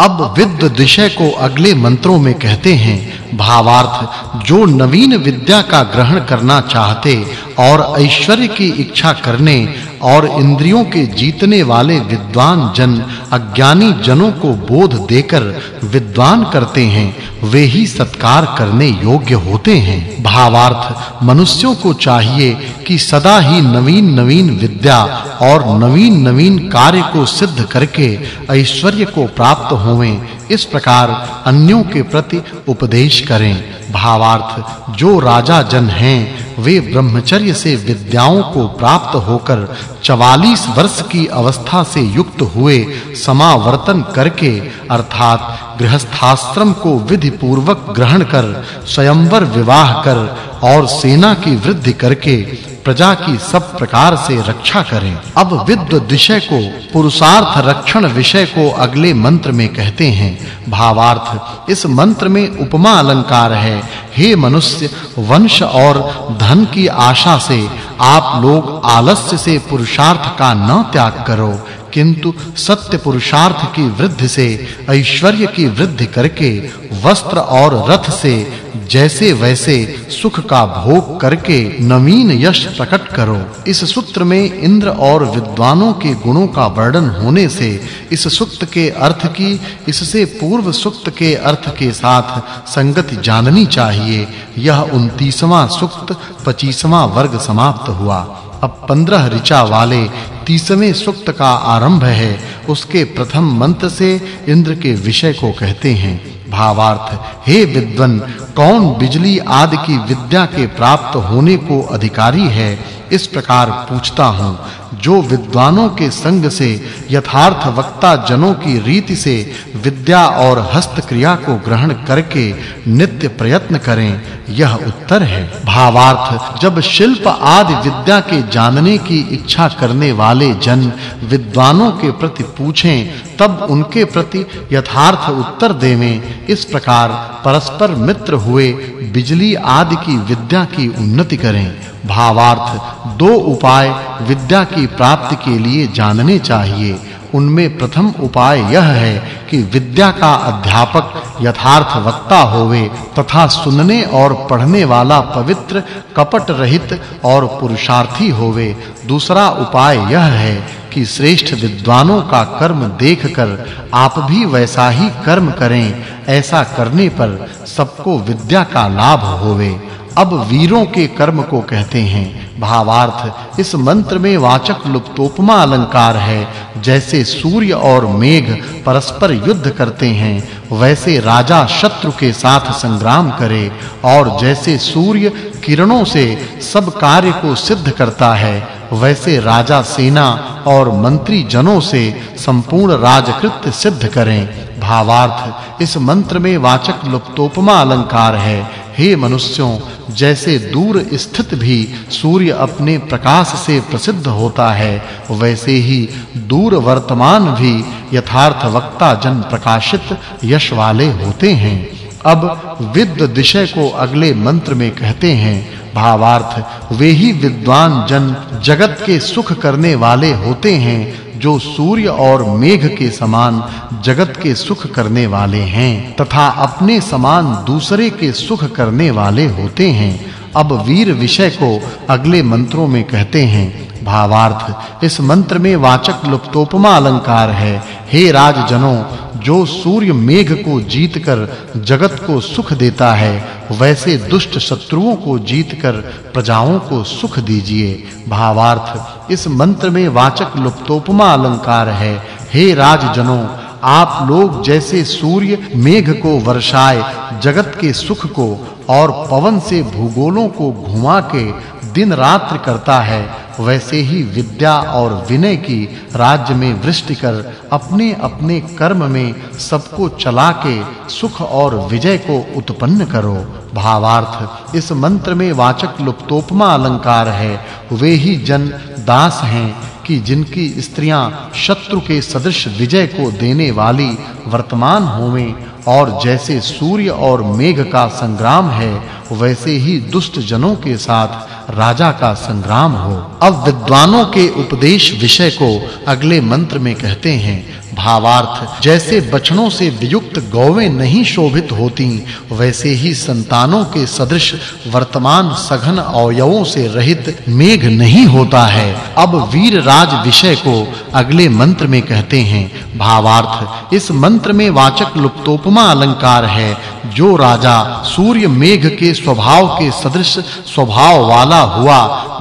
अब विद्ध विषय को अगले मंत्रों में कहते हैं, भावार्थ, जो नवीन विद्या का ग्रहण करना चाहते और ऐश्वर्य की इच्छा करने और इंद्रियों के जीतने वाले विद्वान जन, अज्ञानी जनों को बोध देकर विद्वान करते हैं, वे ही सत्कार करने योग्य होते हैं। भावार्थ, मनुष्यों को चाहिए कि सदा ही नवीन-नवीन विद्या और नवीन-नवीन कार्य को सिद्ध करके ऐश्वर्य को प्राप्त होवें। इस प्रकार अन्यों के प्रति उपदेश करें। भावार्थ, जो राजा जन हैं वे ब्रह्मचर्य से विद्याओं को प्राप्त होकर 44 वर्ष की अवस्था से युक्त हुए समावर्तन करके, अर्थात गृहस्थाश्रम को विधि पूर्वक ग्रहण कर, स्वयंवर विवाह कर और सेना की वृद्धि करके प्रजा की सब प्रकार से रक्षा करें। अब विद्व विषय को, पुरुषार्थ रक्षण विषय को अगले मंत्र में कहते हैं। भावार्थ, इस मंत्र में उपमा अलंकार है। हे मनुष्य, वंश और धन की आशा से आप लोग आलस्य से पुरुषार्थ का न त्याग करो। किंतु सत्य पुरुषार्थ की वृद्धि से, ऐश्वर्य की वृद्धि करके, वस्त्र और रथ से, जैसे वैसे सुख का भोग करके नवीन यश प्रकट करो। इस सूत्र में इंद्र और विद्वानों के गुणों का वर्णन होने से, इस सूक्त के अर्थ की, इससे पूर्व सूक्त के अर्थ के साथ संगति जाननी चाहिए। यह 29वां सूक्त 25वां वर्ग समाप्त हुआ। अब 15 ऋचा वाले 30वें सूक्त का आरंभ है, उसके प्रथम मंत्र से इंद्र के विषय को कहते हैं। भावार्थ, हे विद्वन, कौन बिजली आदि की विद्या के प्राप्त होने को अधिकारी है? इस प्रकार पूछता हूँ। जो विद्वानों के संग से, यथार्थ वक्ता जनों की रीति से विद्या और हस्त क्रिया को ग्रहण करके नित्य प्रयत्न करें, यह उत्तर है। भावार्थ, जब शिल्प आदि विद्या के जानने की इच्छा करने वाले जन विद्वानों के प्रति पूछें, तब उनके प्रति यथार्थ उत्तर देवें। इस प्रकार परस्पर मित्र हुए, बिजली आदि की विद्या की उन्नति करें। भावार्थ, दो उपाय विद्या की प्राप्ति के लिए जानने चाहिए। उनमें प्रथम उपाय यह है कि विद्या का अध्यापक यथार्थ वक्ता होवे तथा सुनने और पढ़ने वाला पवित्र कपट रहित और पुरुषार्थी होवे। दूसरा उपाय यह है कि श्रेष्ठ विद्वानों का कर्म देखकर आप भी वैसा ही कर्म करें। ऐसा करने पर सबको विद्या का लाभ होवे। अब वीरों के कर्म को कहते हैं। भावार्थ, इस मंत्र में वाचक् लुप्तोपमा अलंकार है। जैसे सूर्य और मेघ परस्पर युद्ध करते हैं, वैसे राजा शत्रु के साथ संग्राम करे, और जैसे सूर्य किरणों से सब कार्य को सिद्ध करता है, वैसे राजा सेना और मंत्री जनों से संपूर्ण राजकृत्य सिद्ध करें। भावार्थ, इस मंत्र में वाचक् लुप्तोपमा अलंकार है। हे मनुष्यों जैसे दूर स्थित भी सूर्य अपने प्रकाश से प्रसिद्ध होता है, वैसे ही दूर वर्तमान भी यथार्थ वक्ता जन प्रकाशित यश वाले होते हैं। अब विद्व विषय को अगले मंत्र में कहते हैं, भावार्थ, वे ही विद्वान जन जगत के सुख करने वाले होते हैं जो सूर्य और मेघ के समान जगत के सुख करने वाले हैं तथा अपने समान दूसरे के सुख करने वाले होते हैं, अब वीर विषय को अगले मंत्रों में कहते हैं। भावार्थ, इस मंत्र में वाचक् लुप्तोपमा अलंकार है। हे राजजनों, जो सूर्य मेघ को जीतकर जगत को सुख देता है, वैसे दुष्ट शत्रुओं को जीतकर प्रजाओं को सुख दीजिए। भावार्थ, इस मंत्र में वाचक् लुप्तोपमा अलंकार है। हे राजजनों, आप लोग जैसे सूर्य मेघ को वर्षाए, जगत के सुख को और पवन से भूगोलों को घुमा के दिन रात्रि करता है वैसे ही विद्या और विनय की राज्य में वृष्टि कर अपने अपने कर्म में सबको चला के सुख और विजय को उत्पन्न करो। भावार्थ, इस मंत्र में वाचक् लुप्तोपमा अलंकार है। वे ही जन दास हैं। कि जिनकी स्त्रियाँ शत्रु के सदृश विजय को देने वाली वर्तमान होवें, और जैसे सूर्य और मेघ का संग्राम है, वैसे ही दुष्ट जनों के साथ राजा का संग्राम हो। अब विद्वानों के उपदेश विषय को अगले मंत्र में कहते हैं। भावार्थ, जैसे बछड़ों से वियुक्त गौवें नहीं शोभित होती, वैसे ही संतानों के सदृश वर्तमान सघन अवयवों से रहित मेघ नहीं होता है। अब वीर राज विषय को अगले मंत्र में कहते हैं। भावार्थ, इस मंत्र में वाचक् लुप्तोपमा अलंकार है, जो राजा सूर्य मेघ के स्वभाव के सदृश स्वभाव वाला हुआ,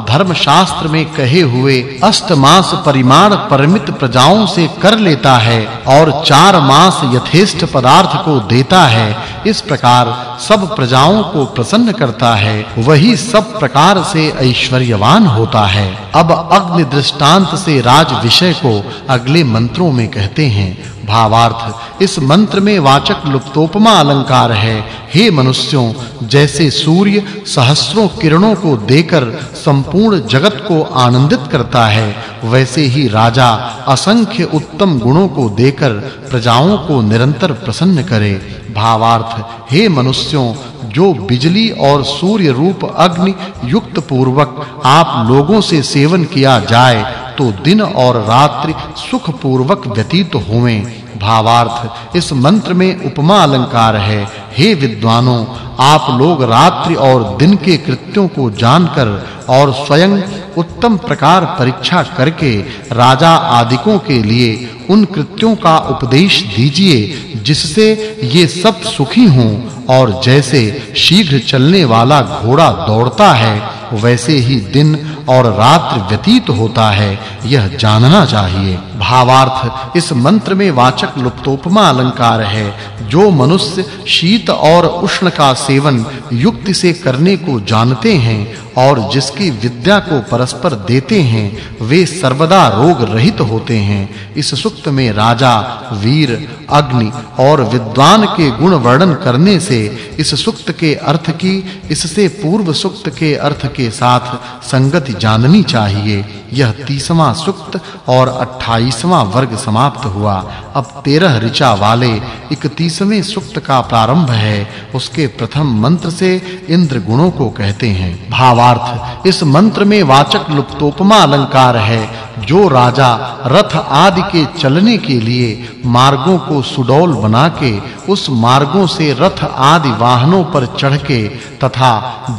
धर्मशास्त्र में कहे हुए अष्टमास परिमाण परिमित प्रजाओं से कर लेता है। और चार मास यथेष्ट पदार्थ को देता है इस प्रकार सब प्रजाओं को प्रसन्न करता है, वही सब प्रकार से ऐश्वर्यवान होता है। अब अग्नि दृष्टांत से राज विषय को अगले मंत्रों में कहते हैं। भावार्थ, इस मंत्र में वाचक् लुप्तोपमा अलंकार है। हे मनुष्यों, जैसे सूर्य सहस्त्रों किरणों को देकर संपूर्ण जगत को आनंदित करता है, वैसे ही राजा असंख्य उत्तम गुणों को देकर प्रजाओं को निरंतर प्रसन्न करे। भावार्थ, हे मनुष्यों, जो बिजली और सूर्य रूप अग्नि युक्त पूर्वक आप लोगों से सेवन किया जाए तो दिन और रात्रि सुख पूर्वक व्यतीत होवें। भावार्थ, इस मंत्र में उपमा अलंकार है। हे विद्वानों, आप लोग रात्रि और दिन के कृत्यों को जानकर और स्वयं उत्तम प्रकार परीक्षा करके राजा आदिकों के लिए उन कृत्यों का उपदेश दीजिए, जिससे ये सब सुखी हों और जैसे शीघ्र चलने वाला घोड़ा दौड़ता है वैसे ही दिन और रात्रि व्यतीत होता है, यह जानना चाहिए। भावार्थ, इस मंत्र में वाचक् लुप्तोपमा अलंकार है, जो मनुष्य शीत और उष्ण का सेवन युक्ति से करने को जानते हैं और जिसकी विद्या को परस्पर देते हैं, वे सर्वदा रोग रहित होते हैं। इस सुक्त में राजा, वीर, अग्नि और विद्वान के गुण वर्णन करने से इस सुक्त के अर्थ की, इससे पूर्व सुक्त के अर्थ के साथ संगति जाननी चाहिए। यह 30वां सुक्त और 28वां वर्ग समाप्त हुआ। अब 13 ऋचा वाले 31वें सुक्त का प्रारंभ है। उसके प्रथम मंत्र से इंद्र गुणों को कहते हैं, भावार्थ, इस मंत्र में वाचक् लुप्तोपमा अलंकार है, जो राजा रथ आदि के चलने के लिए मार्गों को सुडौल बना के उस मार्गों से रथ आदि वाहनों पर चढ़ के तथा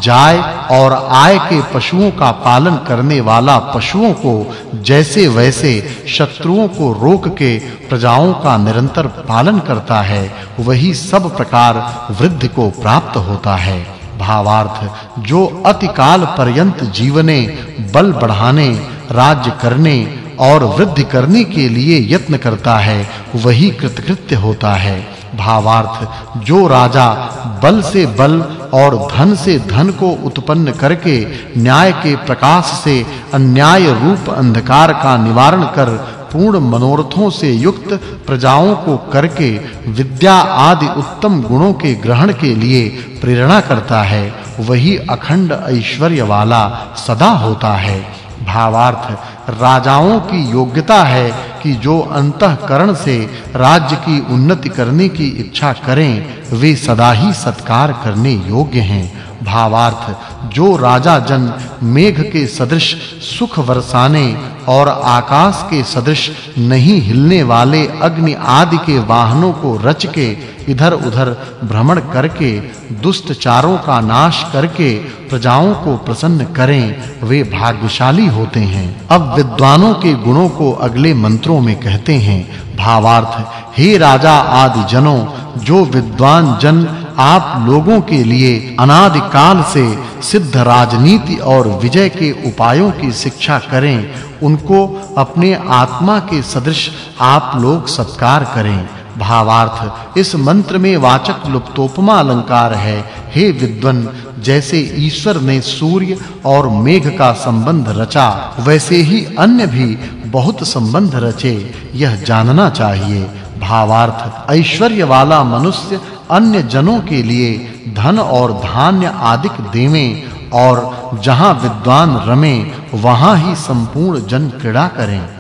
जाय और आय के पशुओं का पालन करने वाला पशुओं को जैसे वैसे शत्रुओं को रोक के प्रजाओं का निरंतर पालन करता है, वही सब प्रकार वृद्धि को प्राप्त होता है। भावार्थ, जो अतिकाल पर्यंत जीवने, बल बढ़ाने, राज्य करने और वृद्धि करने के लिए यत्न करता है, वही कृतकृत्य होता है। भावार्थ, जो राजा बल से बल और धन से धन को उत्पन्न करके न्याय के प्रकाश से अन्याय रूप अंधकार का निवारण कर पूर्ण मनोरथों से युक्त प्रजाओं को करके विद्या आदि उत्तम गुणों के ग्रहण के लिए प्रेरणा करता है, वही अखंड ऐश्वर्य वाला सदा होता है। भावार्थ, राजाओं की योग्यता है कि जो अंतःकरण से राज्य की उन्नति करने की इच्छा करें, वे सदा ही सत्कार करने योग्य हैं। भावार्थ, जो राजा जन मेघ के सदृश, सुख बरसाने और आकाश के सदृश, नहीं हिलने वाले अग्नि आदि के वाहनों को रच के इधर-उधर भ्रमण करके, दुष्ट चारों का नाश करके प्रजाओं को प्रसन्न करें, वे भाग्यशाली होते हैं। अब विद्वानों के गुणों को अगले मंत्रों में कहते हैं, भावार्थ, हे राजा आदि जनों, जो विद्वान जन आप लोगों के लिए अनादि काल से सिद्ध राजनीति और विजय के उपायों की शिक्षा करें। उनको अपने आत्मा के सदृश आप लोग सत्कार करें। भावार्थ, इस मंत्र में वाचक् लुप्तोपमा अलंकार है। हे विद्वन, जैसे ईश्वर ने सूर्य और मेघ का संबंध रचा, वैसे ही अन्य भी बहुत संबंध रचे। यह जानना चाहिए। भावार्थ, ऐश्वर्य वाला मनुष्य अन्य जनों के लिए धन और धान्य आदिक देवें और जहाँ विद्वान रमें, वहाँ ही संपूर्ण जन क्रीड़ा करें।